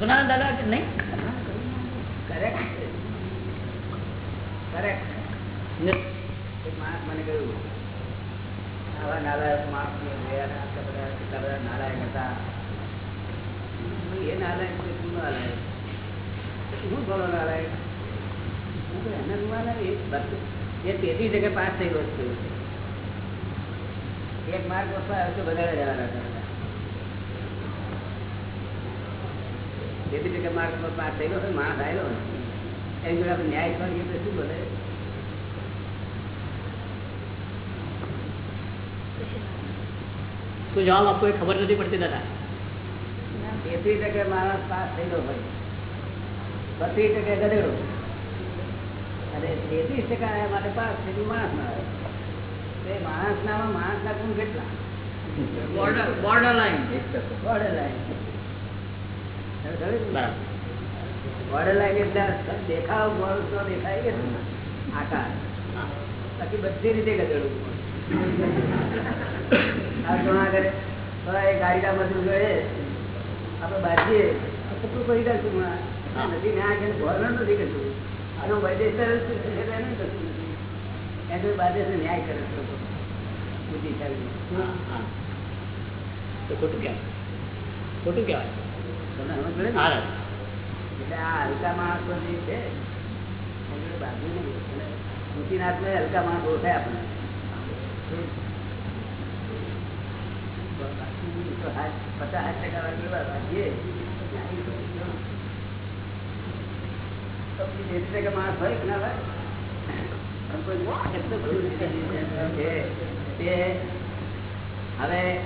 ગુના દાદા કે નહીં? કરેક્ટ કરેક્ટ માણસ મને કહ્યું આવા નાલાયક માણસ કેટલા બધા નાલાયક હતા. એ નાલાયક છે તું નાલાયક? શું બોલો નાલાયક. હું એને નાલાયક? એ તેથી જગ્યાએ પાસ થઈ ગયો થયો એક માર્ક વસ્તુ આવ્યો તો બધા જવાના હતા. તેથી માર્ગ માર્ક પાસ થયેલો હોય માણસ આવેલો હોય એની જોડે આપણે ન્યાય કરીએ તો શું બોલે? શું જવાબ આપવો એ ખબર નથી પડતી દાદા. તેત્રીસ ટકે માણસ પાસ થયેલો હોય. બત્રીસ ટકે ગધેડો. અને તેત્રીસ ટકા આયા માટે પાસ થયેલું માણસ ના આવે તો એ માણસ ના માણસ ના ગુણ કેટલા? Border border line border line બાકી બધી રીતે ગધેડું ગાડીના મજૂર જોઈએ આપણે બાજીએ. કેટલું કરી? હા. નથી નથી. કરતું આનો બાદેશને ન્યાય કરે છે બુદ્ધિશાળી. ખોટું કહેવાય. ખોટું કહેવાય. એટલે આ હલકા માણસો જે છે હલકા માણસ ઓળખાય હાથ- પચાસ સાઠ ટકા વાળા વાંચીએ, તો પછી દેશી ટકા માણસ હોય કે ના હોય? હવે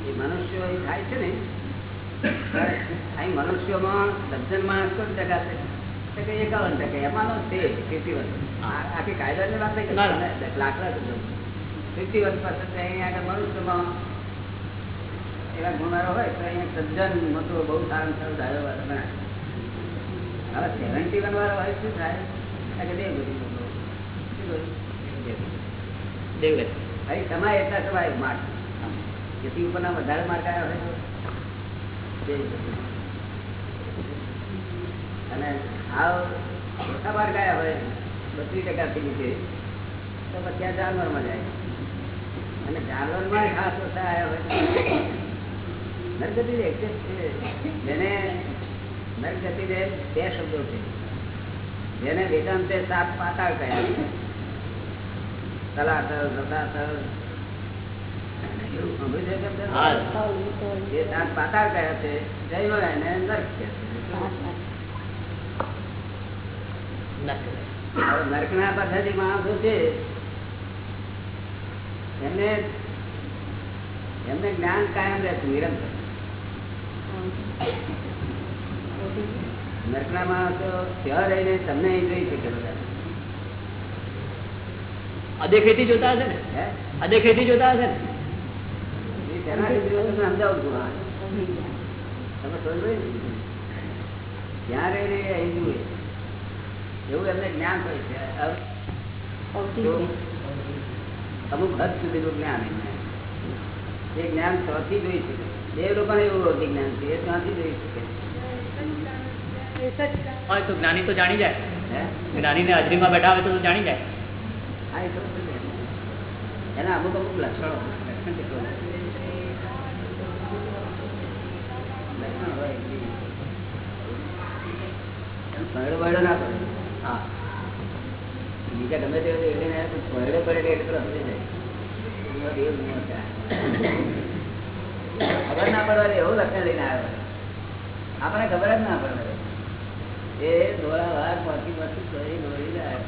એ મનુષ્યો થાય છે ને અહીં મનુષ્યોમાં સજ્જન માણસ કોઈ ટકા છે? એકાવન ટકા. એમાંનો છે ફિફ્ટી વર્ષ આખી કાયદાની વાત નહીં લાકડા તો ફિફ્ટી વર્ષ પાસે અહીંયા આગળ મનુષ્યમાં એવા ગુનારો હોય તો અહીંયા સજ્જન મોટો બહુ સારા સારું ધારો વાળો હવે સેવન્ટી વન વાળો હોય શું થાય? કે દેવ? દેવ. અહીં એટલા સમાય માર્ક જેથી ઉપરના વધારે માર્ક આવ્યા હોય. તો. અને આવ ઓછા માર્ક આવ્યા હોય, બત્રીસ ટકાથી છે. તો પછી આ જાનવરમાં જાય. અને જાનવરમાં ખાસ ઓછા આવ્યા હોય નરગતિ એક્ઝેક્ટ છે. જેને નરગતિ બે શબ્દો છે. જેને વેદાંતે સાત પાતાળ કયા તલાતલ રસાતલ એવું સાંભળ્યું છે કે હા. તમને? જે સાત પાતાળ છે. એને નર્ક છે હવે પદ્ધતિ માણસો છે. એમને એમને જ્ઞાન કાયમ રહેતું નિરંતર. નર્કના માણસો ત્યાં રહીને તમને જોઈ શકે બધા. અદેખેથી જોતા હશે ને? અદેખેથી જોતા હશે ને એ તેનાથી બીજું તમને સમજાવું છું તમે સમજો ત્યાં રહીને એ અહીં જુએ એવું એમને જ્ઞાન હોય છે. અમુક હદ સુધીનું જ્ઞાન એમને. એ જ્ઞાન ત્યાંથી જોઈ શકે. દેવ લોકોને એવું ભૌતિક જ્ઞાન છે. એ ત્યાંથી જોઈ શકે. તો જ્ઞાની તો જાણી જાય. હે? જ્ઞાનીને હાજરીમાં બેઠા હોય તો તો જાણી જાય. હા એ તો એના અમુક અમુક લક્ષણો લક્ષણ કેટલું એટલે. ખબર ના પડવા એવું લક્ષણ લઈને આવ્યો આપણને ખબર જ ના પડે એ દોડા વાર પહોંચી પહોંચી દોડી દોડી જાય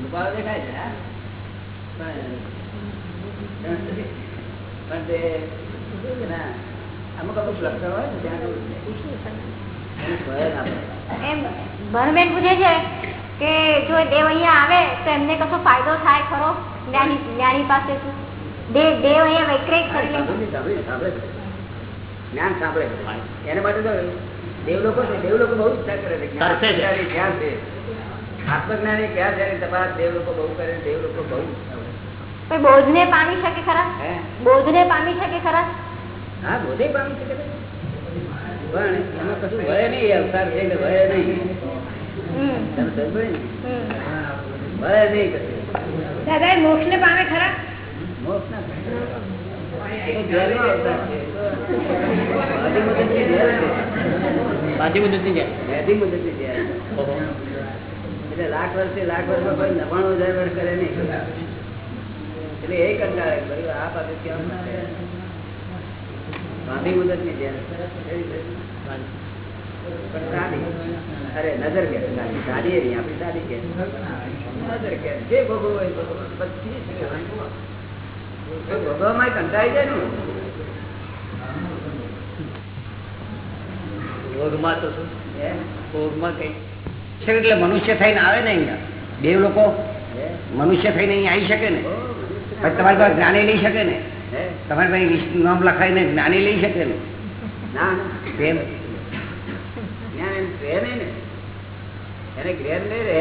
દુકાળો દેખાય છે, હા? પણ તે અમુક અમુક લક્ષણ હોય ને? ત્યાં ભરમેન પૂછે છે કે જો દેવ અહીંયા આવે તો એમને કશો ફાયદો થાય ખરો? જ્ઞાની જ્ઞાની પાસેથી દેવ દેવ અહીંયા વૈક્રેક કરી સાંભળે સાંભળે સાંભળે. છે. જ્ઞાન સાંભળે. એને માટે તો દેવ લોકો છે દેવ લોકો બહુ ઈચ્છા કરે છે. જ્ઞાન. જ્ઞાની આત્મજ્ઞાની ક્યાં છે એની તપાસ દેવ લોકો બહુ કરે દેવ લોકો બહુ બોધને પામી શકે ખરા? બોધને પામી શકે ખરા? હા બોધે પામી શકે છે. પણ એમાં કશું ભય નહીં અવતાર છે એટલે ભય નહીં. સમજ. ભય નહીં કશું. દાદા મોક્ષ ને પામે ખરા? મોક્ષ ના લાખ વર્ષે લાખ વર્ષમાં કોઈ નવાણું હજાર વર્ષ કરે નહીં. એટલે એ કંટાળે ભાઈ આ પાસે કેમ ના અરે નજર કે નહીં આપણી કે નજર કે જે ભોગવો હોય. બધી કંટાળી જાય ને ભોગમાં તો શું? ભોગમાં કઈ. છે એટલે મનુષ્ય થઈને આવે ને અહીંયા. દેવ લોકો મનુષ્ય થઈને અહીંયા આવી શકે ને. તમારી પાસે જ્ઞાની લઈ શકે ને? તમારી ભાઈ વિષ્ણુ નામ લખાઈને જ્ઞાની લઈ શકે ને? ના એને જ્ઞાન નહીં રહે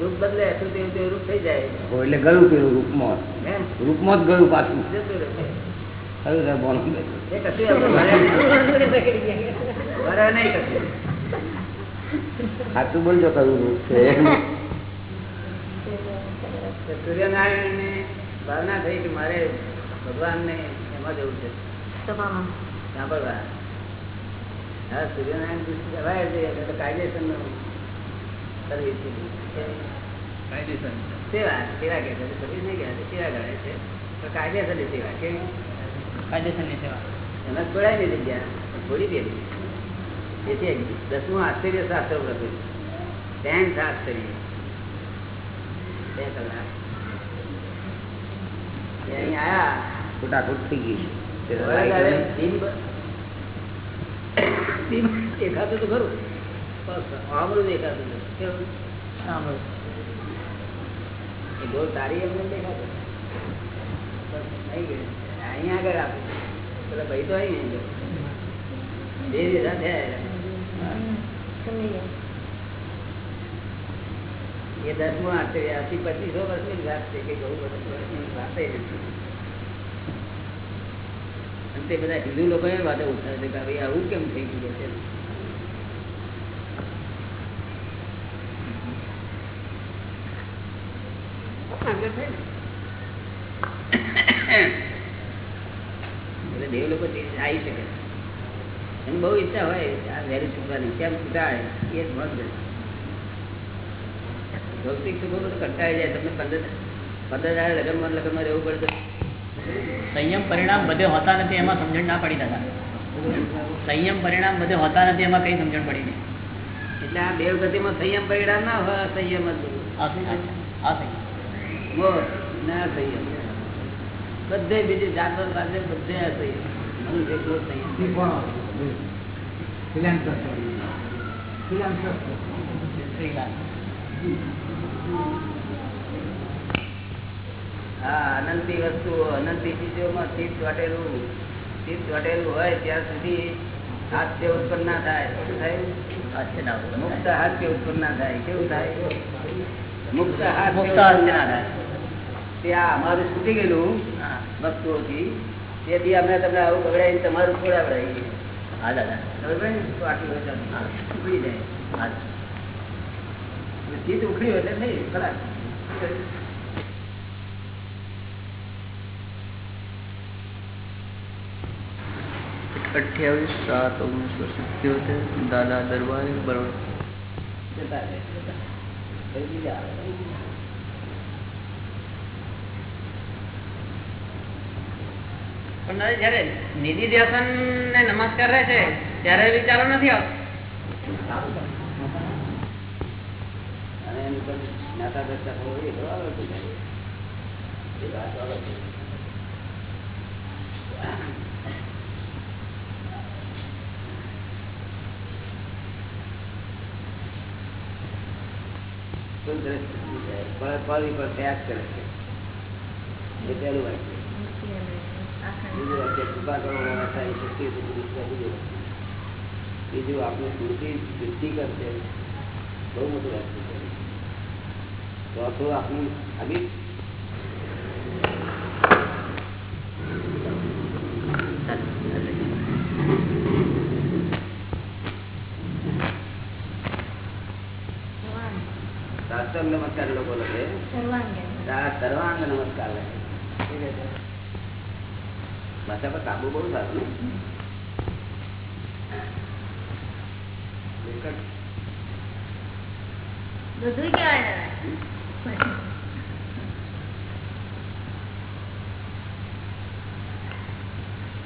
રૂપ બદલે એટલું તેવું તેવું રૂપ થઈ જાય. એટલે ગયું પેલું રૂપમાં રૂપમાં જ ગયું પાછું. સાચું બોલજો કયું રૂપ છે સૂર્યનારાયણ ને ભાવના થઈ કે મારે ભગવાન ને એમાં જવું છે. સાંભળવા. હા સૂર્યનારાયણ દૃષ્ટિ જવાય છે એટલે કાયદેસર સર્વિસ સેવા સેવા કે છે. સર્વિસ નહીં કહેવાય સેવા ગણાય છે. તો કાયદેસરની સેવા કેવી કાયદેસરની સેવા. એમાં છોડાય નહીં જગ્યા. છોડી દે તેથી દસમું આશ્ચર્ય શાસ્ત્ર લખ્યું ટેન્થ આશ્ચર્ય બે કલાક. અહીં આયા. થઈ ગઈ દિન દેખાતું તો ખરું. દેખાતું? એ એમને દેખાતો. અહીંયા આગળ આપ્યું પેલા ભાઈ તો અહીં ગયો. બે દીધા થયા એ દસમું આશ્ચર્ય આથી પચીસો વર્ષની વાત છે કે બહુ વર્ષની વાત નથી. તે બધા હિન્દુ લોકો એ વાતો ઉઠાવે છે કે ભાઈ આવું કેમ થઈ ગયું છે? દેવ લોકો આવી શકે એમ બહુ ઈચ્છા હોય આ વેરી છૂટવાની. કેમ છૂટાય એ જ મત ભૌતિક સુખો તો કંટાળી જાય. તમને પંદર પંદર હજાર લગ્નમાં લગ્નમાં રહેવું પડે સંયમ પરિણામ બધે હોતા નથી એમાં સમજણ ના પડી દાદા. સંયમ પરિણામ બધે હોતા નથી એમાં કઈ સમજણ પડી નહીં. એટલે આ બે ગતિમાં સંયમ પરિણામ ના હોય સંયમ જ બધું. ના સંયમ. બધે બીજી જાત પાસે બધે આ સંયમ મનુષ્ય એકલો જ સંયમ શ્રીલાલ હા અનંતી વસ્તુ અનંતી ચીજોમાં ચિત્ત ચોટેલું ચિત્ત ચોટેલું હોય ત્યાં સુધી હાસ્ય ઉત્પન્ન ના થાય. શું. મુક્ત હાસ્ય ઉત્પન્ન ના થાય. કેવું થાય? મુક્ત હાસ્ય ના થાય. ત્યાં અમારું છૂટી ગયેલું વસ્તુઓથી. તેથી અમે તમને આવું બગડાવીને તમારું છોડાવડાવીએ હા દાદા? તો આટલું હોય હા. ઉખડી એટલે ચિત્ત ઉખડ્યું એટલે થઈ ખરા અઠ્યાવીસ સાત ઓગણીસો સિત્યોતેર દાદા દરબાર બરોબર જયારે નિધિ ધ્યાસન ને નમસ્કાર રહે છે ત્યારે વિચારો નથી આવતો પર જ્ઞાતા દ્રષ્ટા એ બરાબર આવડતું કરે છે બીજું વાક્ય કૃપા કરો બીજું. આપણું સ્મૃતિ વૃદ્ધિ કરશે બહુ મોટું છે ચોથું આપણું અભિ સાષ્ટાંગ નમસ્કાર લોકો લખે સર્વાંગ. નમસ્કાર લખે ભાષા પર કાબુ બહુ સારું ને? બધું કહેવાય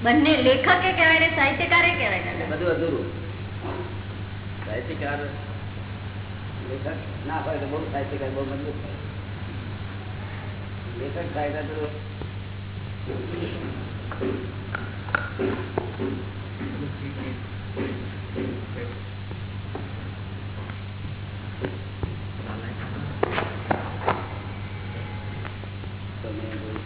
બંને લેખકે કહેવાય ને સાહિત્યકારે કહેવાય દાદા બધું અધૂરું. સાહિત્યકાર, લેખક ના હોય તો બહુ સાહિત્યકાર બહુ મજબૂત થાય લેખક થાય તો તમે બહુ-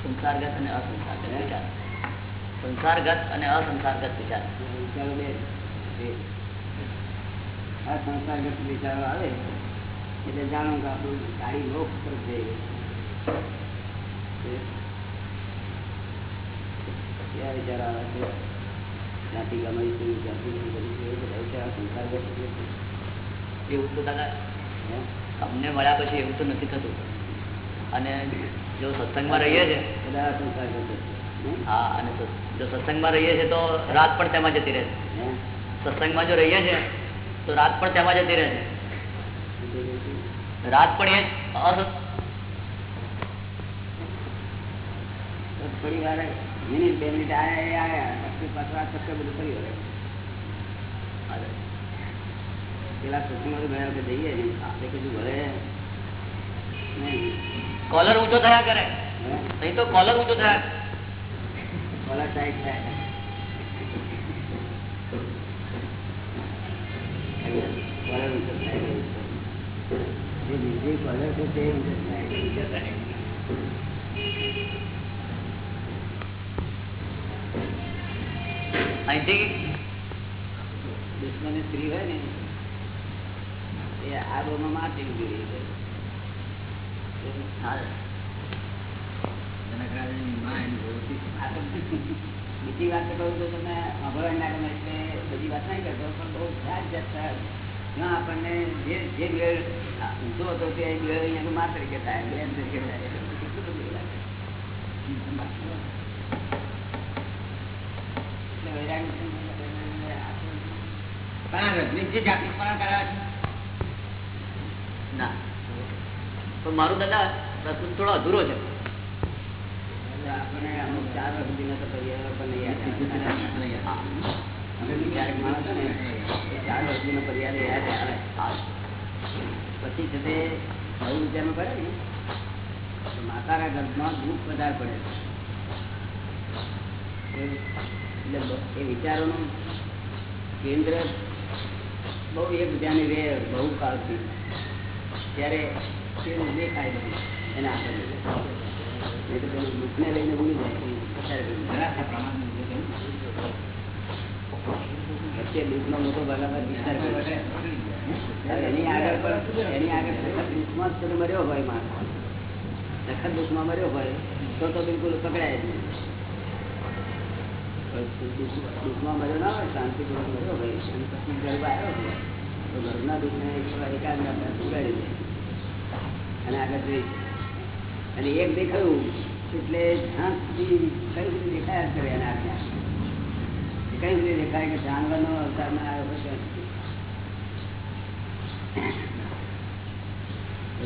સંસારગત અને અસંસારગત વિચાર સંસારગત અને અસંસારગત વિચાર. આ સંસારગત વિચારો આવે એટલે જાણો કે આપણું ગાડી લોક પર જઈ ગયું વિચારો આવે છે. જ્યાંથી વિચારો સંસારગત એવું તો દાદા? તમને મળ્યા પછી એવું તો નથી થતું. અને જો સત્સંગમાં રહીએ છીએ બધા સંસારગત. હે? અને જો સત્સંગમાં રહીએ છીએ તો રાત પણ તેમાં જતી રહે? છે સત્સંગમાં જો રહીએ છીએ તો રાત પણ તેમાં જતી રહે છે? રાત પણ એ થોડી વાર મિનિટ બે મિનિટ આયા આયા પછી પાછું ચક્કર બધું ફરી વળે પેલા સત્સંગમાં ગયા વખતે જઈએ ને આપણે કીધું ભલે કોલર ઊંચો થયા કરે? નહીં તો કોલર ઊંચો થયા કોલર ટાઈટ થાય સ્ત્રી હોય ને એ આ રોમાં મારતી ઊભી રહી છે. બીજી વાત તો કહું તો તમે અભય ના ગમે એટલે બધી વાત નહીં કરતો પણ બહુ જાત જાત જ્યાં આપણને જે જે વેળ ઊંધો હતો તે વેળ અહીંયા મા તરીકે થાય બેન તરીકે થાય. એટલે કેટલું બધું લાગે એટલે વૈરાગ ના પણ મારું દાદા પ્રશ્ન થોડો અધૂરો છે. આપણે અમુક ચાર વર્ષ સુધીનો તો પર્યાય પણ નહીં આવે. ક્યારેક માણસ ને એ ચાર વર્ષ યાદ આવે. પછી છે તે નવું વિચારવું પડે ને માતાના ગર્ભમાં દુઃખ વધારે પડે એટલે એ વિચારોનું કેન્દ્ર બહુ એકબીજાની રે બહુ કાળથી. ત્યારે તે દેખાય બધું એના આગળ મર્યો હોય માણસ. સખત દુઃખમાં મર્યો હોય તો તો બિલકુલ પકડાય જ નહીં. દુઃખમાં મર્યો ના હોય શાંતિપૂર્વક મર્યો હોય અને પછી ગર્ભ આવ્યો હોય તો ગર્ભના દુઃખને એકાગ્ર આપણે દે. અને આગળ જઈ અને એક દેખાયું એટલે જ્યાં સુધી કઈ સુધી દેખાયા કરે એના આજ્ઞા કઈ સુધી દેખાય કે જાનવરનો અવતાર ના આવ્યો પછી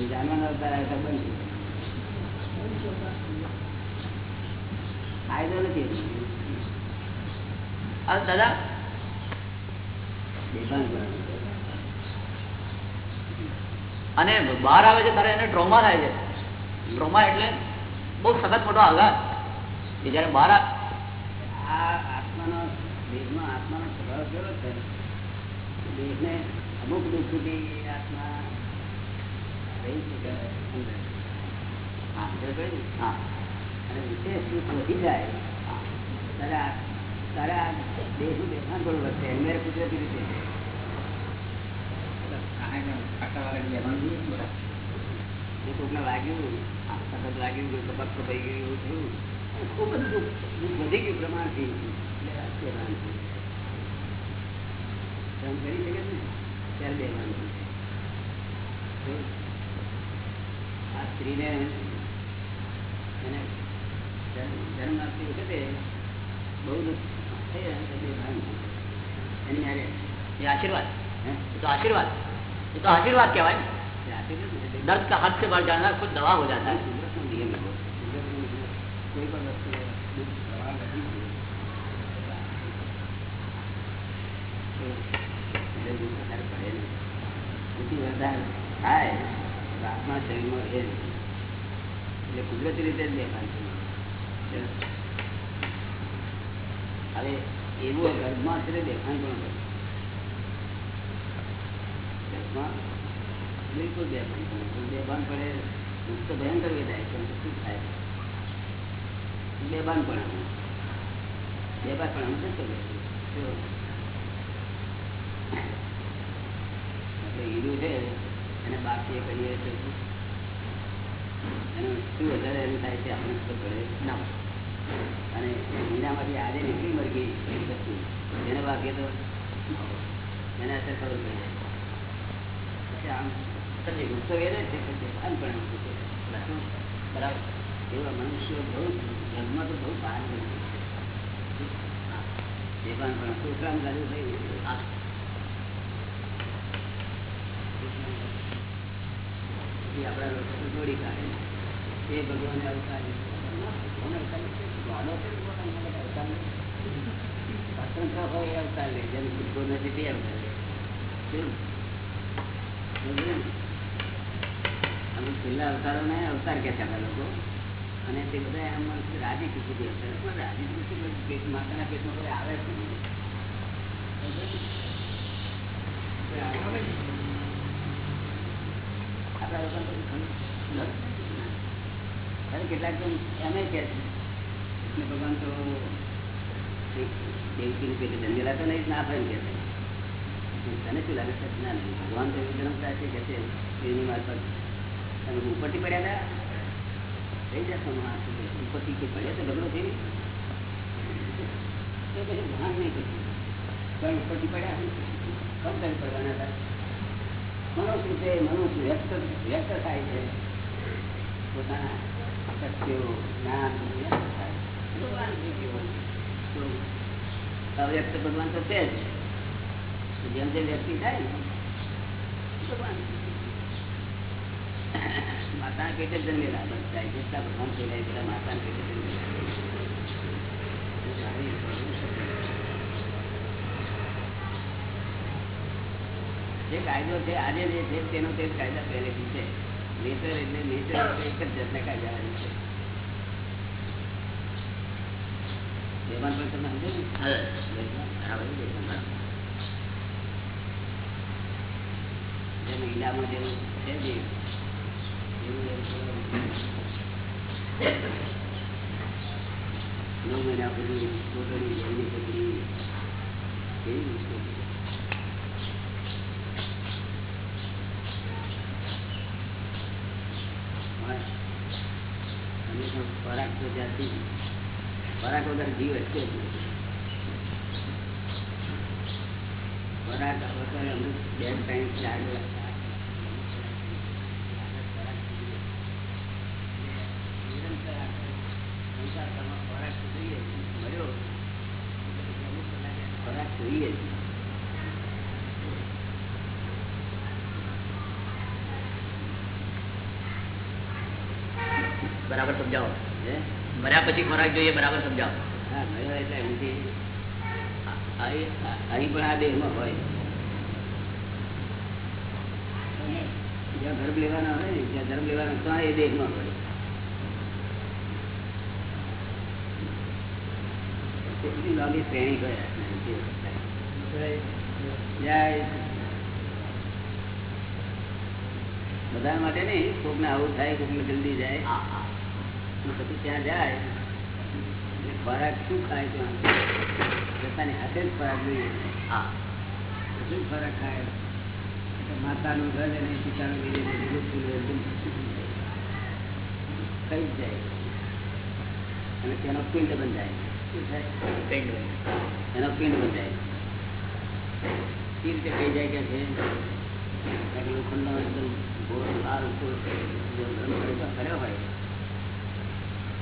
જાનવરનો અવતાર આવ્યો બંધ ફાયદો નથી. દાદા? અને બહાર આવે છે ત્યારે એને ટ્રોમા થાય છે. ટ્રોમા એટલે બહુ સખત મોટો આઘાત કે જયારે બહાર આ- આત્માનો દેહમાં આત્માનો સ્વભાવ કેવો છે? દેહને અમુક દુઃખ સુધી આત્મા રહી શકે હા અને વિશેષ દુઃખ વધી જાય ત્યારે આ- ત્યારે આ દેહનું બેભાન થોડું વધશે એમ મેરે કુદરતી રીતે. એ લાગ્યું સખત લાગ્યું કોઈ તબક્કો થઈ ગયું એવું થયું ખૂબ જ દુઃખ દુઃખ વધી ગયું પ્રમાણથી કરી શકે ને ત્યારે બેવાનું આ સ્ત્રીને એને જન્મ આપતી વખતે બહુ દુઃખ એની આશીર્વાદ એ તો આશીર્વાદ એ તો આશીર્વાદ કહેવાય ને दर्द का हद से बढ़ जाना खुद दवा हो जाता है કુદરતનો નિયમ એવો. કુદરતનો નિયમ. કોઈ પણ વસ્તુ દુઃખ પ્રવાહ નથી થયું. તો એટલે દુઃખ વધારે પડે નહીં. દુઃખી વધારે થાય તો આત્મા શરીરમાં રહે નહીં. એટલે કુદરતી રીતે જ બેભાન થઈ જાય. હવે એવું ગર્ભમાં છે તે બેભાન પણ કરે ગર્ભમાં બિલકુલ બેભાન બેભાન પડે દુઃખ તો ભયંકર વેદાય છે શું થાય? બેભાન પણ બેભાન પણ આમ શું. એટલે હીરું છે, અને બાકી કરીએ તો શું? વધારે એમ થાય છે આપણે ખબર પડે? ના. અને હીરામાંથી આજે નીકળી મળી ગઈ વસ્તુ એને વાગે તો એને અસર ખબર પડી. જાય પછી આમ સમજી ગુસ્સો રહે છે પણ પણ બરાબર. એવા મનુષ્યો બહુ જન્મ તો બહુ બહાર પણ સુખરામ ગાજુ થઈ એ આપણા લોકો જોડી કાઢે એ ભગવાને અવતાર. સ્વતંત્ર હોય એ અવતાર લે. જેમ ખુદકો નથી તે અવતાર લે કેવું? સમજ્યું ને? અમે છેલ્લા અવતારોને અવતાર કહેતા હતા લોકો. અને તે બધા આમ રાજી ખુશી અવતાર. પણ રાજી ખુશી કોઈ પેટ માતાના પેટમાં કોઈ આવે જ નહીં. કોઈ આવે જ નહીં. આપણા લોકોને તો ઘણું નથી. અરે કેટલાક તો એમ કહે છે, કૃષ્ણ ભગવાન તો એક દેવકીનું પેટે જન્મેલા તો નહીં જ ના ફરી કે છે. તને શું લાગે છે? ના નહીં ભગવાન તો એવું જન્મતા છે, કે છે? એની મારફત તમે ઉપરથી પડ્યા હતા. થઈ જશો ઉપરથી કે પડ્યા તો ઝઘડો થઈ તો પછી ભાન નહીં કર્યું કારણ ઉપરથી પડ્યા કમ કરી પડવાના હતા. મનુષ્ય છે, મનુષ્ય વ્યક્ત વ્યક્ત થાય છે. પોતાના સત્યો, જ્ઞાન વ્યક્ત થાય ભગવાન અવ્યક્ત ભગવાન તો છે જ. જેમ જેમ વ્યક્તિ થાય ને, ભગવાન માતાના પેટે જન્મેલા બધા જેટલા ભગવાન થયેલા એ માતાના પેટે જન્મેલા જે કાયદો છે આજે જે છે તેનો તે કાયદા પહેલેથી છે. નેચર એટલે નેચર એટલે એક જ જાતના કાયદા છે. બેભાન પણ તમે સમજો ને. જેમ ઈંડામાં જેવું છે નવ મહિના છે. ખોરાક તો જ્યાંથી ખોરાક વગર જીવ અટકે ખોરાક વગર અમુક બે ટાઈમ ચાર કલાક નિરંતર આપણે સંસારમાં ખોરાક તો જોઈએ જ. મળ્યો એટલે પછી અમુક કલાકે ખોરાક જોઈએ જ. બરાબર સમજાવો? મર્યા પછી ખોરાક જોઈએ બરાબર સમજાવો. અહીં પણ આ દેહમાં હોય. જ્યાં ધર્મ લેવાના હોય ને જ્યાં ધર્મ લેવાના ત્યાં એ દેહમાં હોય. કેટલી લાંબી શ્રેણી હોય બધા માટે નહીં કોકને આવું થાય કોકને જલ્દી જાય. હા હા. અને પછી ત્યાં જાય ખોરાક શું ખાય ત્યાં પોતાની હાથે જ ખોરાક જોઈએ. હા. શું ખોરાક ખાય? માતાનું ઘર અને પિતાનું બીજું ખાઈ જાય. અને તેનો પિંડ બંધાય. શું થાય. એનો પિંડ બંધાય. એ રીતે કહી જાય કે છે લોખંડનો એકદમ ગોળ લાલ ગરમ કર્યો હોય.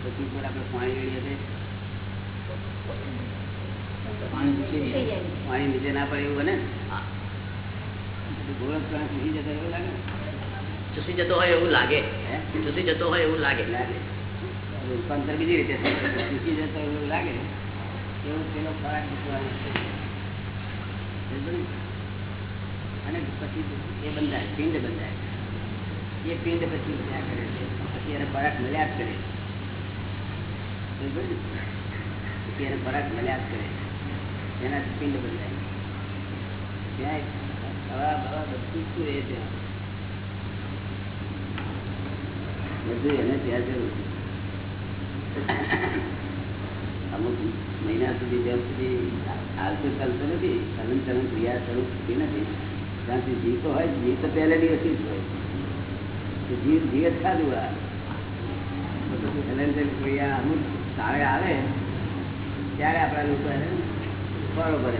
પછી ઉપર આપણે પાણી રેડીએ છીએ પાણી મૂકી દઈએ. પાણી નીચે ના પડે એવું બને ને? હા. પછી ગોળ કરંટ મૂકી જતો એવું લાગે ને? ચૂસી જતો હોય એવું લાગે હે? ચૂસી જતો હોય એવું લાગે લાગે રૂપાંતર બીજી રીતે થાય. મૂકી જતો એવું લાગે એવું પેલો ખોરાક મૂકવાનો છે. સમજો ને? અને પછી એ બંધાય પિંડ બંધાય એ પિંડ પછી ત્યાં કરે છે પછી એને ખોરાક મળ્યા જ કરે એને ખોરાક મળ્યા કરે એનાથી પિંડ બદલાય એને અમુક મહિના સુધી જ્યાં સુધી હાલતું ચાલતું નથી હલન ચલન ક્રિયા શરૂ થતી નથી ત્યાં સુધી જીવ તો હોય. જીવ તો પહેલા દિવસથી જ હોય. જીવ જીવ જ ખાધું આ આવે, ત્યારે આપણા લોકો એને ફળો ભરે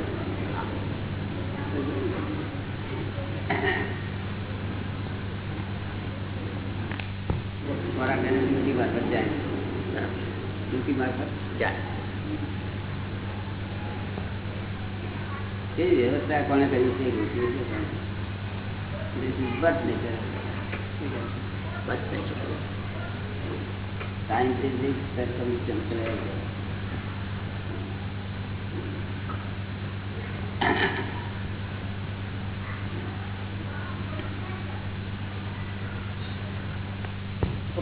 ખોરાક એને ડ્યુટી મારફત જાય. ડ્યુટી જાય. એ વ્યવસ્થા કોને કરી છે? but nature. બસ નહીં શકે Circumstances.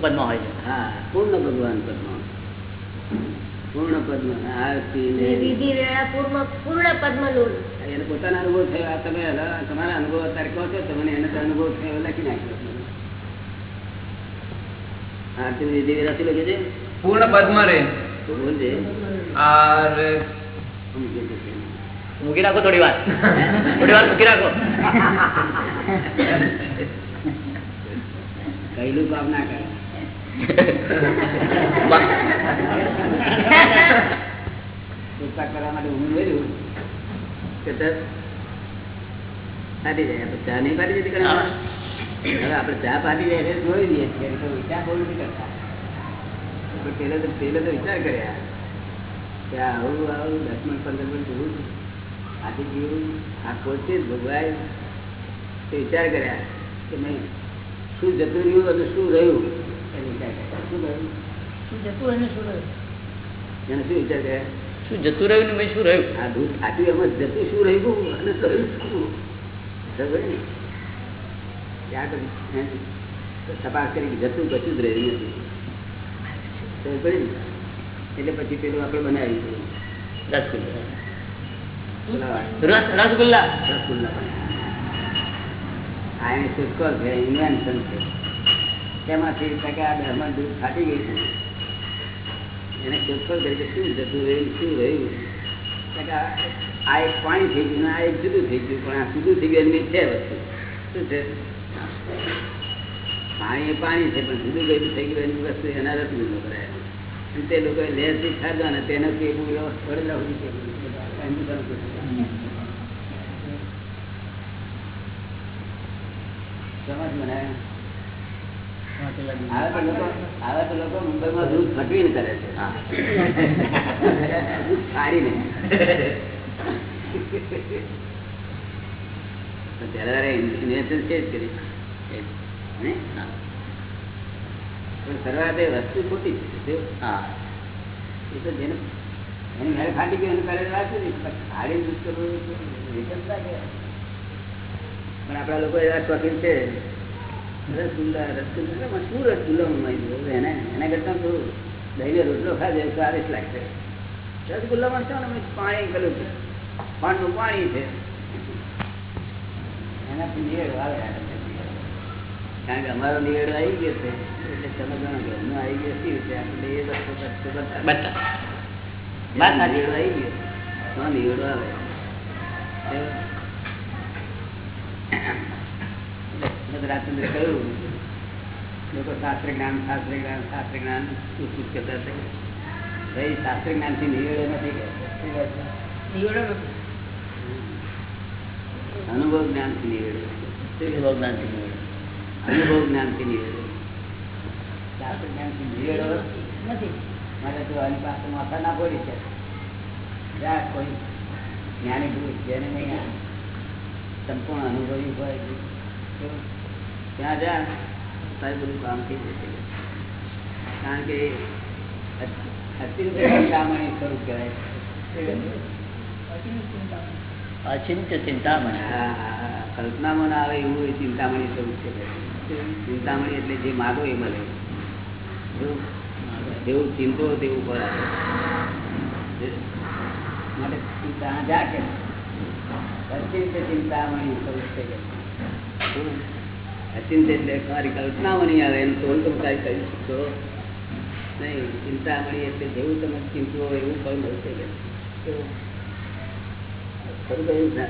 પદમાં હોય છે. હા પૂર્ણ ભગવાન પદ્મ. પૂર્ણ પદ્મ પૂર્ણ પૂર્ણ પદ્મનું એને પોતાનો અનુભવ થયો. આ તમે તમારા અનુભવ અત્યારે કહો છો તમને એને તો અનુભવ થયો લખી નાખ્યો આરતી વિધિ વિરાસી લખી છે પૂર્ણ પદ્મ રે. આર. મૂકી રાખો થોડી વાર. થોડી વાર મૂકી રાખો. કહેલું કામ ના કરે. કરવા માટે ઊંઘ મળ્યું કે ચા નહીં પાડી જતી આપણે ચા પાડી જાય એટલે જોઈ લઈએ છીએ. તો વિચાર બહુ નથી કરતા. પણ તો પેલો તો વિચાર કર્યા કે આવું આવું દસ મિનિટ પંદર મિનિટ જોવું આથી જીવું આ પોતે ભોગવાય તે વિચાર કર્યા કે નહીં શું જતું રહ્યું અને શું રહ્યું? એને વિચાર કર્યા. શું રહ્યું એને શું વિચાર કર્યા? શું જતું રહ્યું ને મેં શું રહ્યું? આ દૂધ આટલું એમાં જતું શું રહ્યું અને રહ્યું શું? ખબર ને? ત્યાં તો તપાસ કરી જતું કશું જ રહ્યું નથી? એટલે પછી પેલું આપણે બનાવી રસગુલ્લા. રસગુલ્લા. રસગુલ્લા આ એની છે ઇન્વેન્શન છે. તેમાંથી ટકા દરમાં દૂધ ફાટી ગયું છે. એને શોધખોળ કરી કે શું જતું રહ્યું શું રહ્યું? ટકા આ એક પાણી થઈ ગયું આ એક જુદું થઈ ગયું પણ આ જુદું થઈ ગયું એની છે વસ્તુ. શું છે? પાણી એ પાણી છે પણ જુદું ગયું થઈ ગયું એની વસ્તુ એના રસગુલ્લો કરાય અને તે લોકો લેરથી ખાધા ને તેનાથી એવું વ્યવસ્થા પડેલા સુધી સમજ બનાવે આવા તો લોકો મુંબઈમાં દૂધ ફટવીને કરે છે. દૂધ ફાડીને તો ત્યારે છે જ કરી શરૂઆત એ વસ્તુ ખોટી છે હા. એ તો જેને એની ઘરે ફાટી ગયું એનું કરે વાત નથી પણ તો આપણા લોકો એવા શોખીન છે રસગુલ્લા રસગુલ્લા શું રસગુલ્લો ઉમેરી એને એના કરતા થોડું દહીંને રોટલો ખાધે એ સ્વાદિષ્ટ લાગશે. રસગુલ્લામાં છે ને? પાણી પેલું છે. પાણીનું પાણી છે. એનાથી નિવેડો આવે. કારણ કે અમારો નિવેડો આવી ગયો છે. એટલે સમજવાનો કે એમનો આવી ગયો સી રીતે આપણે એ વસ્તુ વસ્તુ બતાવે. બતા નિવેડો આવી ગયો. તો નિવેડો આવે. રાજચંદ્ર કહ્યું લોકો શાસ્ત્ર જ્ઞાન શાસ્ત્ર જ્ઞાન શાસ્ત્ર જ્ઞાન પૂછપૂછ કરતા હતા. ભાઈ શાસ્ત્રીય જ્ઞાનથી નિવેડો નથી છે? અનુભવ જ્ઞાનથી નિવેડો. શું કે? ભગવાનથી અનુભવ જ્ઞાનથી નિવેડો શાસ્ત્ર જ્ઞાનથી નિવેડો નથી. માટે તું આની પાસે માથા ના પડી છે. જા કોઈ જ્ઞાની પુરુષ જેને નહીં સંપૂર્ણ અનુભવી હોય ત્યાં જા. તારે બધું કામ થઈ જશે. કારણ કે અત્યંત ચિંતામણી સ્વરૂપ કહેવાય. અચિંત્ય ચિંતામણી. હા, હા, હા. કલ્પનામાં ના આવે એવું એ ચિંતામણી સ્વરૂપ છે ચિંતામણી એટલે જે માગો એ મળે. જેવું ચિંતો તેવું પડે માટે ચિંતા જા કે અચિંત ચિંતામણી છે? અચિંત એટલે મારી કલ્પનામણી આવે એમ તો કાંઈ કરી શકશો. નહીં, ચિંતામણી એટલે જેવું તમે ચિંતો એવું ફળ મળશે કે? ખરું કહ્યું ને?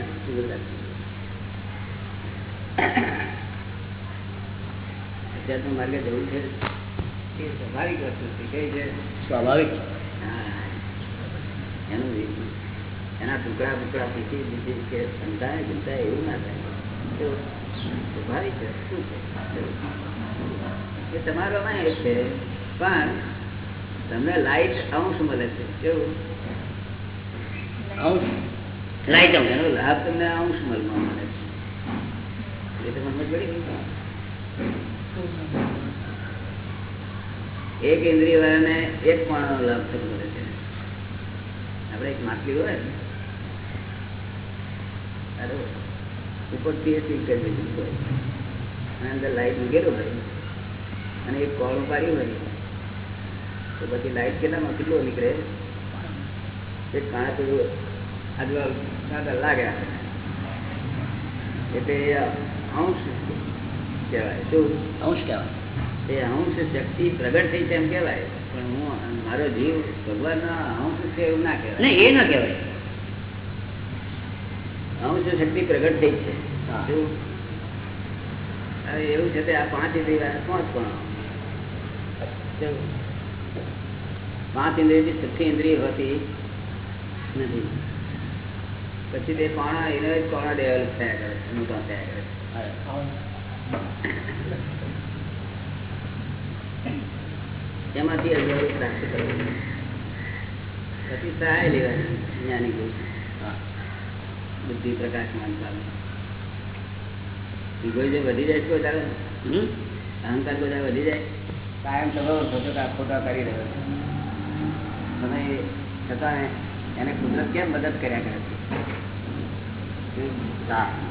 અધ્યાત્મ માર્ગે જવું છે. એ સ્વાભાવિક વસ્તુ છે કઈ છે સ્વાભાવિક. એનું એના ટુકડા ટુકડા પીસી બીજી કે સંતાને ચિંતા એવું ના થાય. સ્વાભાવિક શું છે? એ તમારામાં એ છે પણ તમને લાઈટ અંશ મળે છે. કેવું? અંશ લાઈટ અંશ. એનો લાભ તમને અંશ મળવા મળે છે. એ તમને સમજ પડી? એક ઇન્દ્રિય વાળાને એક પણ લાભ થતો મળે છે. આપણે એક માટલી હોય ને અરે ઉપરથી કરી દીધું હોય અને અંદર લાઈટ મૂકેલું હોય, અને એક કોળ પાડ્યું હોય, તો પછી લાઈટ કેટલામાં કેટલો નીકળે? એક કાણા તો આજુબાજુ લાગ્યા એટલે એ અંશ કહેવાય. શું? અંશ કહેવાય. એ અંશ શક્તિ પ્રગટ થઈ છે એમ કહેવાય. પણ હું મારો જીવ ભગવાનનો અંશ છે એવું ના કહેવાય. નહીં એ ના કહેવાય. અંશ શક્તિ પ્રગટ થઈ છે. હા. શું? હવે એવું છે તે આ પાંચ ઇન્દ્રિય પાંચ ઇન્દ્રિય છઠ્ઠી ઇન્દ્રિય હોતી નથી. પછી તે પાણા એને જ પાણા ડેવલપ થયા કરે થયા કરે એમાંથી અજવાળું પ્રાપ્ત કરવું પછી સહાય લેવાની જ્ઞાની ગુરુ બુદ્ધિ પ્રકાશમાન પામે ઇગોઇઝમ વધી જાય છે વધારે અહંકાર બધા વધી જાય? કાયમ તમે ખોટા ખોટા કરી રહ્યો તમે છતાં એને કુદરત કેમ મદદ કર્યા કરે છે?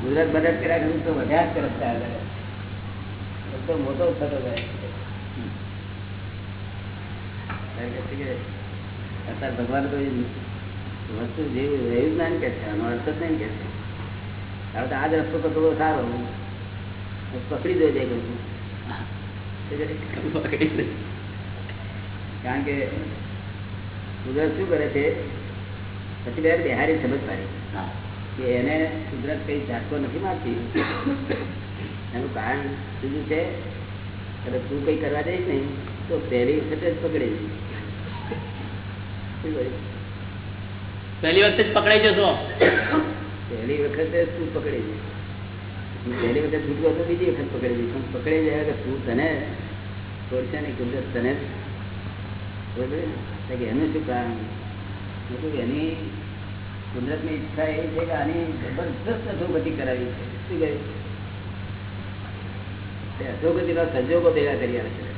કુદરત મદદ કર્યા કરે તો વધ્યા જ તરફ તો મોટો થતો જાય અત્યારે ભગવાન કોઈ વસ્તુ જેવી રહ્યું ના કે છે. આનો અર્થ જ નહીં કે છે. હવે તો આ જ રસ્તો તો થોડો સારો પકડી દો જાય કહું કારણ કે કુદરત શું કરે છે? પછી બે બિહારી સમજ પાડી હા. કે એને કુદરત કઈ ઝાટકો નથી મારતી એનું કારણ શું છે અને તું કઈ કરવા જઈશ નહીં તો પહેલી વખતે જ પકડી છે પહેલી વખતે જ પકડાઈ જશો? પહેલી વખતે તું પકડી જઈશ. તું પહેલી વખતે છૂટકો તો બીજી વખત પકડી જઈશ. પણ પકડી જાય કે તું તને છોડશે ને કુદરત તને જ એનું શું કારણ? મેં કીધું ની ઈચ્છા એ છે કે આની જબરદસ્ત અધોગતિ કરાવી છે. શું કહે તે અધોગતિના સંજોગો ભેગા કરી આવે છે.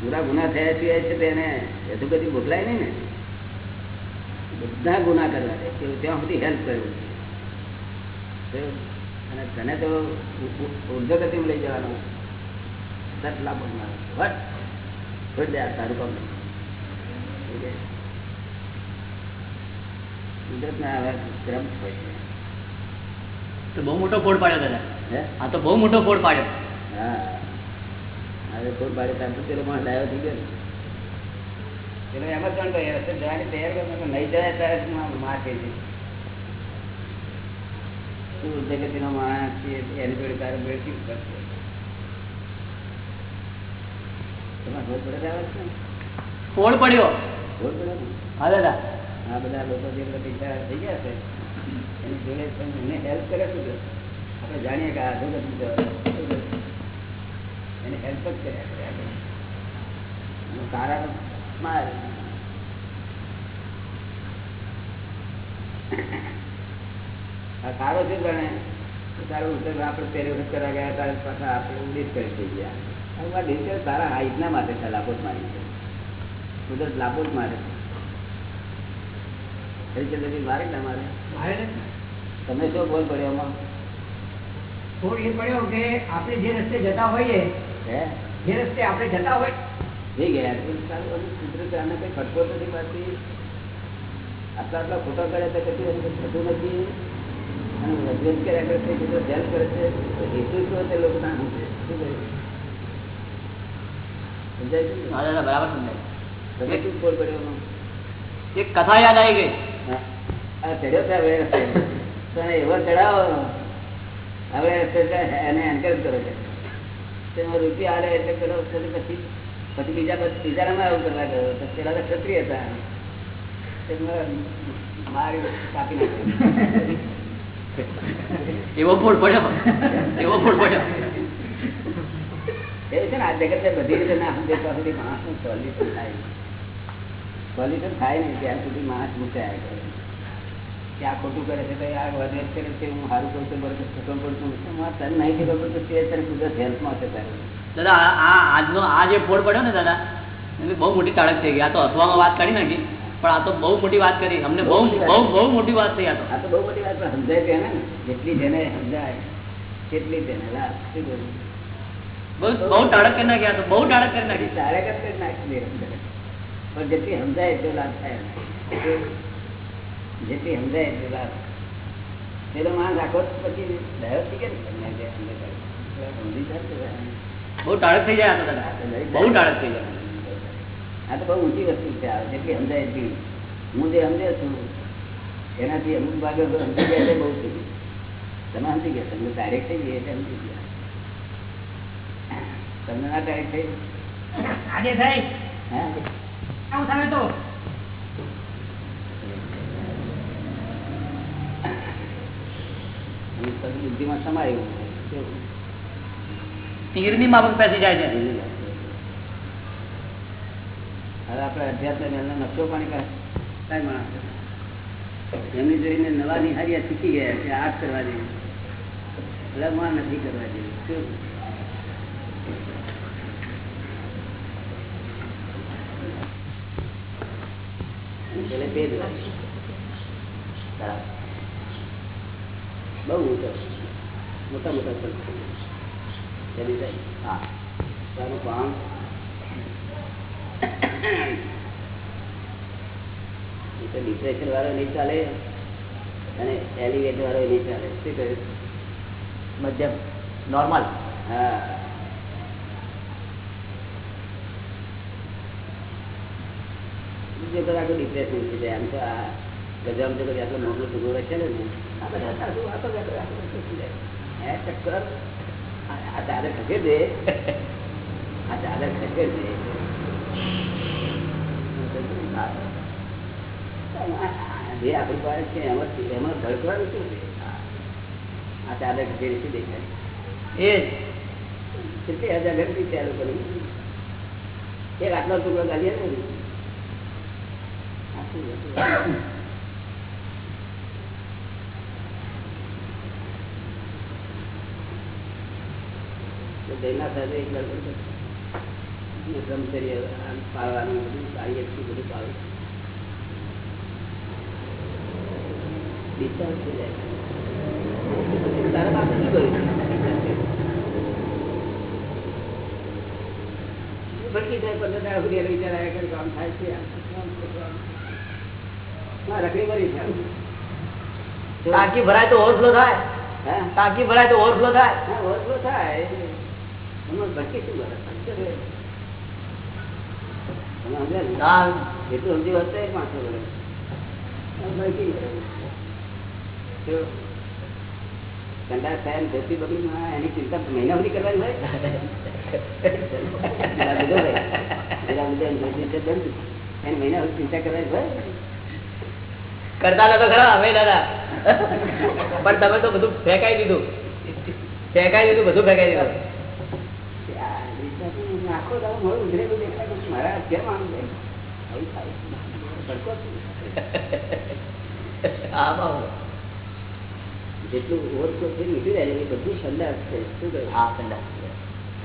પૂરા ગુના થયા સિવાય છે તેને અધોગતિ બોટલાય નહીં ને? બધા ગુના કરવા છે કે ત્યાં સુધી હેલ્પ કરવું છે. અને તને તો ઉર્ધગતિ લઈ જવાનો. દસ લાખ વટ છોડી દે આ તારું કામ કુદરતના આવા ક્રમ હોય છે. તો બહુ મોટો ફોડ પાડ્યો દાદા હે? આ તો બહુ મોટો ફોડ પાડ્યો. હા. હવે થોડ પાડે ત્યાં તો પેલો માણસ ડાયો થઈ ગયો પેલો એમ જ રસ્તે જવાની તૈયાર કરતો નહીં જાય ત્યારે માર થઈ ગઈ વસ્તુ જગતનો માણસ છે એની જોડે તારે બેસી પડશે ફોડ પડ્યો? હા દાદા. આ બધા લોકો જે બધા થઈ ગયા છે એની જોડે પણ હેલ્પ કરે શું આપણે જાણીએ કે આ શું એને હેલ્પ જ કર્યા કરે આપણે. માર. આ સારો છે ગણે સારું આપણે પહેલી વખત કરવા ગયા તારે પાછા આપણે ઉડીત કરી થઈ ગયા. હવે આ ડિટેલ તારા હાઈટના માટે છે લાભો મારી છે. કુદરત લાભો મારે છે. એ મારે. ના મારે તમે શું બોલ પડ્યો આમાં? થોડ એ પડ્યો કે આપણે જે રસ્તે જતા હોઈએ જે રસ્તે આપણે જતા હોય જઈ ગયા કુદરત આને કઈ નથી પાડતી. આટલા આટલા ખોટા કરે તો કશું થતું નથી. અને કર્યા કરે છે કુદરત હેલ્પ કરે છે. હેતુ શું તે લોકો શું કહ્યું સમજાય છે ને? હા દાદા બરાબર સમજાય? એક કથા યાદ આવી ગઈ. આ ચડ્યો એને એવો ચડાવો હવે એને એન્કરેજ કરો છે. તેમાં રૂપિયા આલે એટલે પેલો પછી પછી બીજા બીજાનામાં આવું કરવા ગયો. પેલા તો ક્ષત્રિય હતા. એવો ફોડ પડ્યો એવો ફોડ પડ્યો એવું છે ને આ જગત બધી રીતે ના સમજે ત્યાં સુધી માણસનું સોલ્યુશન થાય સોલ્યુશન થાય નહીં ત્યાં સુધી માણસ મૂચાયા કરે ખોટું કરે છે તો આ વધે કરે છે હું સારું કરું છું બરોબર ખતમ પડતું નથી તને નહીં ખબર પડતું તે તને કુદરત હેલ્પમાં છે. તારે દાદા આ- આજનો આ જે ફોડ પડ્યો ને દાદા એની બહુ મોટી તાળક થઈ ગઈ. આ તો અથવામાં વાત કરી નાખી પણ આ તો બહુ મોટી વાત કરી. અમને બહુ બહુ બહુ મોટી વાત થઈ આ તો. આ તો બહુ મોટી વાત સમજાય તેને ને જેટલી જેને સમજાય તેટલી તેને લાભ શું? બહુ ટાળક કરી નાખી તો બહુ ટાળક કરી નાખી ટાળક કરતા જ નાખી પણ જેટલી સમજાય એટલો લાભ થાય જેટલી સમજાય એટલો લાભ. પેલો માણસ આખો પછી ડાયો થઈ ગયા કરે. બહુ ટાળક થઈ જાય બહુ ટાળક થઈ જાય. આ તો બહુ ઊંચી વસ્તુ છે આ જેટલી સમજાય એટલી. હું જે સમજે છું એનાથી અમુક ભાગે સમજી ગયા બહુ થઈ ગયું. તમે સમજી ગયા તમને ડાયરેક્ટ થઈ ગઈ એટલે સમજી ગયા. તમને ના ડાયરેક્ટ થઈ આજે થાય. હા? આવું તો. બુદ્ધિમાં સમાયું તીરની માફક બેસી જાય છે. હવે આપણે અધ્યાત્મ એમનો નકશો પાણી કાંઈ માણસ એમની જોઈને નવા નિહારિયા શીખી ગયા કે આ કરવા જેવી. લગમાં નથી કરવા જેવું. શું? પેલે બે જ બહુ ઊંચો મોટા મોટા સંત ચડી જાય હા. તારું એ તો ડિપ્રેશન વાળો નહીં ચાલે. અને એલિવેટર વાળો નહીં ચાલે. શું કહ્યું? મધ્યમ. નોર્મલ. હા. બીજો આખું ડિપ્રેશન આમ તો આ ગજામ તો આટલો મોટો ટુકડો છે ને આ બધા કરતા આખું થઈ જાય. હે ચક્કર. આ આ ચાદર ખસે દે આ દાદા ખસે દે જે આપણી પાસે છે એમાં એમાં ભડકવાનું શું છે? આ ચાદર ખસેડી શું દેખાય? એ કેટલી હજાર ઘટની ચાલુ કરી એક આટલો ટુકડો ગાલીએ ને? આટલું બધું. તો દહીંના સાથે એક લડકો બ્રહ્મચર્ય પાળવાનું બધું પાળીએ બધું પાળું. Discharge થઈ જાય. તારા બાપે શું કર્યું? ભટકી જાય પંદર દાડા સુધી વિચાર આવ્યા કરે કે થાય છે, આમ થાય છે, આમ. હા, રખડી મરી છે આમ. ટાંકી ભરાય તો ઓવરફ્લો થાય? ટાંકી ભરાય તો ઓવરફ્લો થાય ઓવરફ્લો થાય ભટકી શું એટલું સમજી હોત તો એક માણસો કરે. આમ ભટકી જાય. જો. એટલે તારા બાપે શું કર્યું? એ જ શું? શિલ્પી હજાર ઘરથી ચાલુ કરી હા? શિલ્પી હજાર ઘરથી ચાલુ કરી હા, રખડી મરી છે આમ. શિલ્પી હજાર ઘરથી ચાલુ કરી સંડાસ થાય ને ધોતી બગડીમાં એની ચિંતા મહિના સુધી કરવાની હોય મહિના સુધી ચિંતા કરવાની હોય કરતા નતો ખરા અમે દાદા. પણ તમે તો બધું ફેંકાઈ દીધું. ફેંકાઈ દીધું બધું ફેંકાઈ દીધું. આ છે? જેટલું ઓવરફ્લો થઈ નીકળી જાય એ બધું સંદાસ છે. શું હા સંદાસ.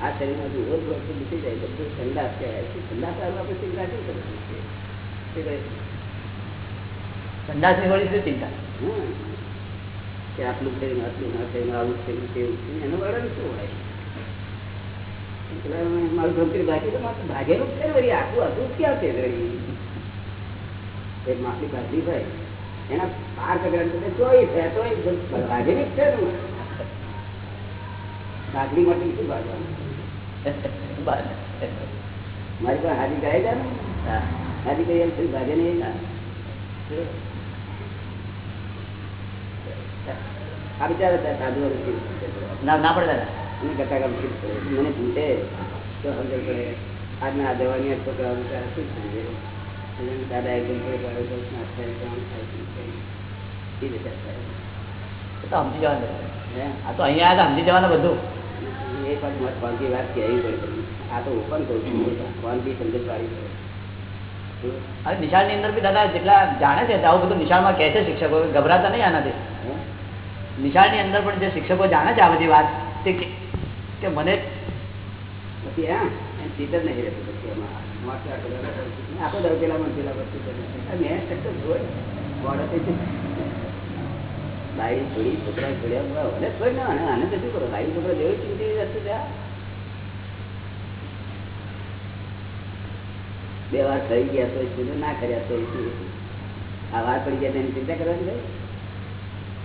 આ શરીરમાંથી ઓવરફ્લો થઈ નીકળી જાય બધું સંદાસ કહેવાય. છે સંદાસ આપણે કેમ સંદાસની વળી શું ચિંતા? કે આટલું થયું આટલું ના થઈને આવું થયું તેવું થયું એનું વર્ણન શું હોય? મારું ગમતી બાકી તો માત્ર ભાગેલું છે વળી આખું હતું ક્યાં છે વળી? એક ભાગી હોય એના પાર છે ભાગેલી છે ભાગલી માટે શું ભાગવાનું? મારી પાસે હાજી ગાય ને. હાજી ગઈ એમ ભાગે નહીં ના આ બિચારા સાધુ ના પડે દાદા. મને પૂછે તો સમજણ પડે આજના આ જવાની છોકરા બિચારા શું સમજે દાદા એકદમ તો સમજી જવાનું આ તો અહીંયા આગળ સમજી જવાનું બધું. એ પાછું મારે વાત કહેવી પડે આ તો ઓપન કહું છું કોણથી સમજ પાડી પડે નિશાળની અંદર બી દાદા જેટલા જાણે છે આવું બધું નિશાળમાં કહે છે શિક્ષકો ગભરાતા નહીં આનાથી? નિશાળની અંદર પણ જે શિક્ષકો જાણે છે આ બધી વાત, તે કે મને પછી હા. ચિત્ત નહીં રહેતું પછી એમાં. આખો દર પેલા મને પેલા વસ્તુ મેં જોઈ બોર્ડ બાઈ છોડી છોકરા છોડ્યા હવે છોડ ને આને આનંદ શું કરો? બાઈ છોકરા જેવું ચિંતી બે વાર થઈ ગયા તો ના કર્યા તો આ વાર પડી ગયા તેની ચિંતા કરવાની ભાઈ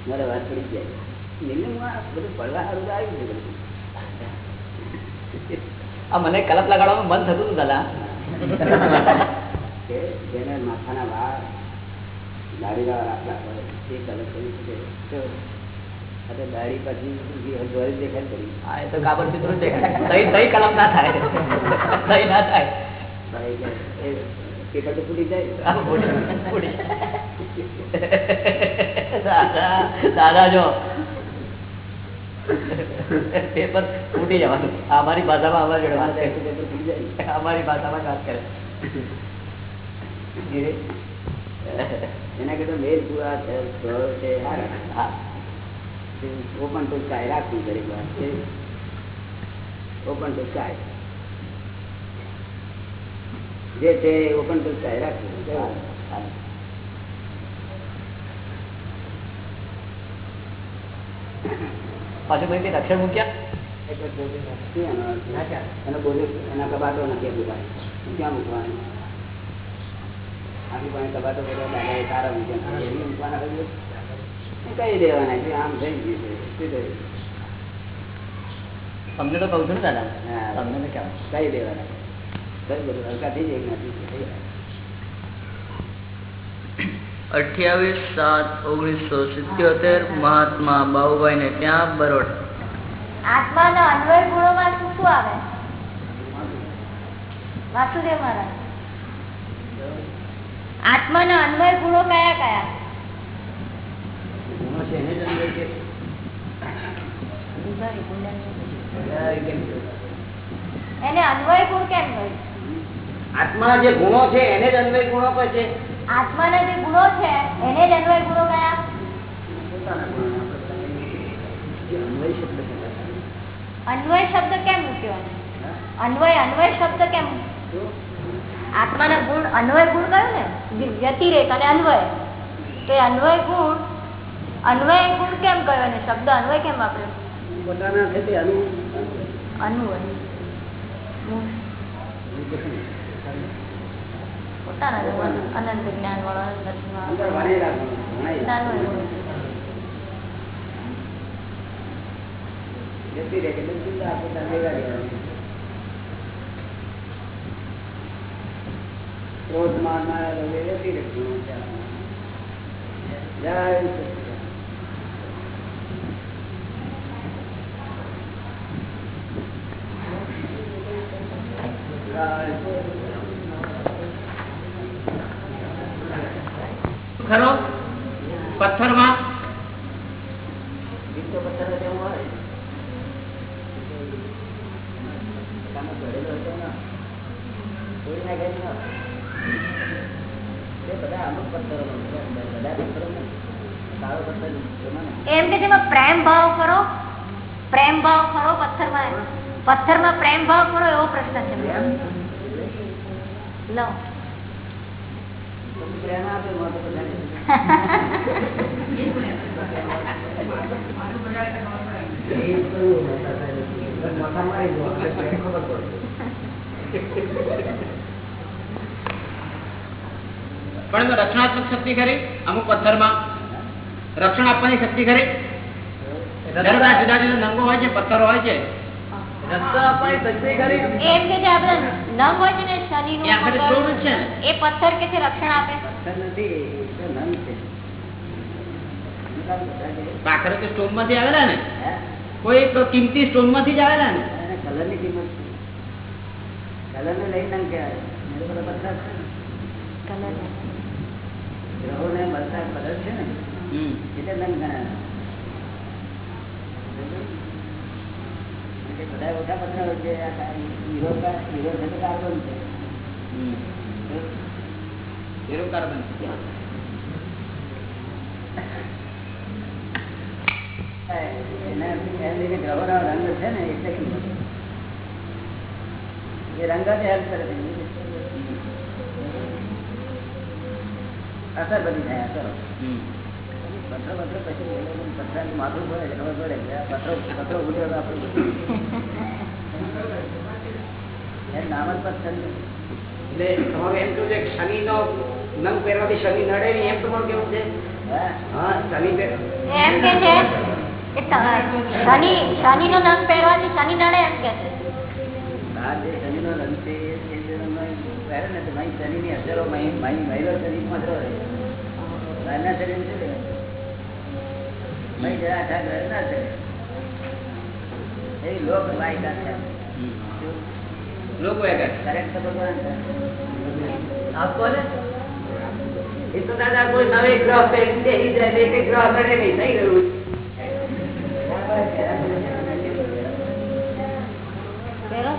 મારે વાત પડી જાય. એને હું આ બધું પડવા સારું આવ્યું છે આ મને કલપ લગાડવાનું મન થતું હતું દાદા. જેને માથાના વાળ દાઢીના વાળ આટલા હોય તે કલર કરી શકે. અરે આ દાઢી પછી હજવારી દેખાય કરી હા એ તો કાબર ચિત્રો તઈ દહીં કલમ ના થાય. દહીં ના થાય. એ પેપર તો ફૂટી જાય. ફૂટી. દાદા જો પેપર ફૂટી જવાનું. અમારી ભાષામાં અમારી જોડે વાત કરે. અમારી ભાષામાં વાત કરે. એના કરતા મેલ પૂરા છે. ઓપન ટુ સ્કાય રાખવું દરેક વાત ઓપન ટુ સ્કાય જે છે ઓપન ટુ સ્કાય રાખવું બરાબર. હા. પાછું કોઈ કઈ અક્ષર મૂક્યા શું એનો અર્થ? એનો બોલે એના કબાટો નથી આપણી પાસે ક્યાં મૂકવાનું આપણી પાસે કબાટો બધા દાદા એ સારા મૂક્યા છે. એની મૂકવાના બદલે એ કહી દેવાના કે આમ થઈ ગયું છે શું કહ્યું? તમને તો કહું છું ને દાદા હા. તમને તો કહેવાય કહી દેવાના કઈ બધું હલકા થઈ જાય કે નથી થઈ જાય. અઠ્યાવીસ સાત ઓગણીસો સિત્યોતેર મહાત્મા બાબુભાઈ ને ત્યાં બરોડ. આત્માના અન્વય ગુણોમાં શું શું આવે? વાસુદેવ મહારાજ. આત્માના અન્વય ગુણો કયા કયા? એને જ અંદર છે. એને અન્વય ગુણ કેમ કહ્યું આત્માના જે ગુણો છે એને જ અન્વય ગુણો કહે છે. આત્માના જે ગુણો છે એને જ અન્વય ગુણો કયા? અન્વય શબ્દ કેમ મૂક્યો? અન્વય અન્વય શબ્દ કેમ આત્માના ગુણ અન્વય ગુણ કયો ને? વ્યતિરેક અને અન્વય. તો એ અન્વય ગુણ અન્વય ગુણ કેમ કયો ને શબ્દ અન્વય કેમ વાપર્યો? પોતાના છે તે અન્વય. પોતાના જવાનું અનંત જ્ઞાન વાળા ક્રોધ માન જતી રહેતું પથ્થર? એમાં એમ કે જેમાં પ્રેમ ભાવ ખરો? પ્રેમ ભાવ ખરો પથ્થરમાં? પથ્થરમાં પ્રેમ ભાવ ખરો એવો પ્રશ્ન છે. લો. તમે પ્રેમ આપે મોટો બધાને. પણ રક્ષણાત્મક શક્તિ ખરી? અમુક પથ્થરમાં રક્ષણ આપવાની શક્તિ ખરી? જુદા જુદા નંગો હોય છે પથ્થરો હોય છે. રસ્તો આપવાની શક્તિ એમ કે જે આ બધા નંગ હોય છે ને શનિનું એ પથ્થર કે રક્ષણ આપે? પથ્થર નથી છે. પાખરે તો સ્ટોનમાંથી આવેલા ને? કોઈ એક કિંમતી સ્ટોનમાંથી જ આવેલા ને? કલરની કિંમત છે. કલરને લઈ કહેવાય. બધા કલર છે. ને. એટલે નંગ ગણાય. બધા ઓછા પથ્થરો છે. હીરો હીરો કાર્બન છે. હીરો કાર્બન છે. એના એમ રીતે ગ્રહોનો રંગ છે માથું પડે ખબર પડે પથ્થરો પથ્થરો ઉડ્યો તો આપણે નામ જ એટલે તમારું એમ કેવું છે શનિ નો નંગ પહેરવાથી શનિ નડે એમ તમારું કેવું છે? એમ કે છે? શનિ શનિનો નંગ પહેરવાથી શનિ નડે એમ કે છે. આ જે રંગ એ પહેરે ને તો મહિલો રહે. શરીર શું જરા આખા લોક લાયકા છે. લોકો. કરેક્ટ છે આપો ને. એ તો દાદા કોઈ નવે ગ્રહ પહેરી બેસી જાય એક ગ્રહ નડે નહીં થઈ ગયું. પહેરો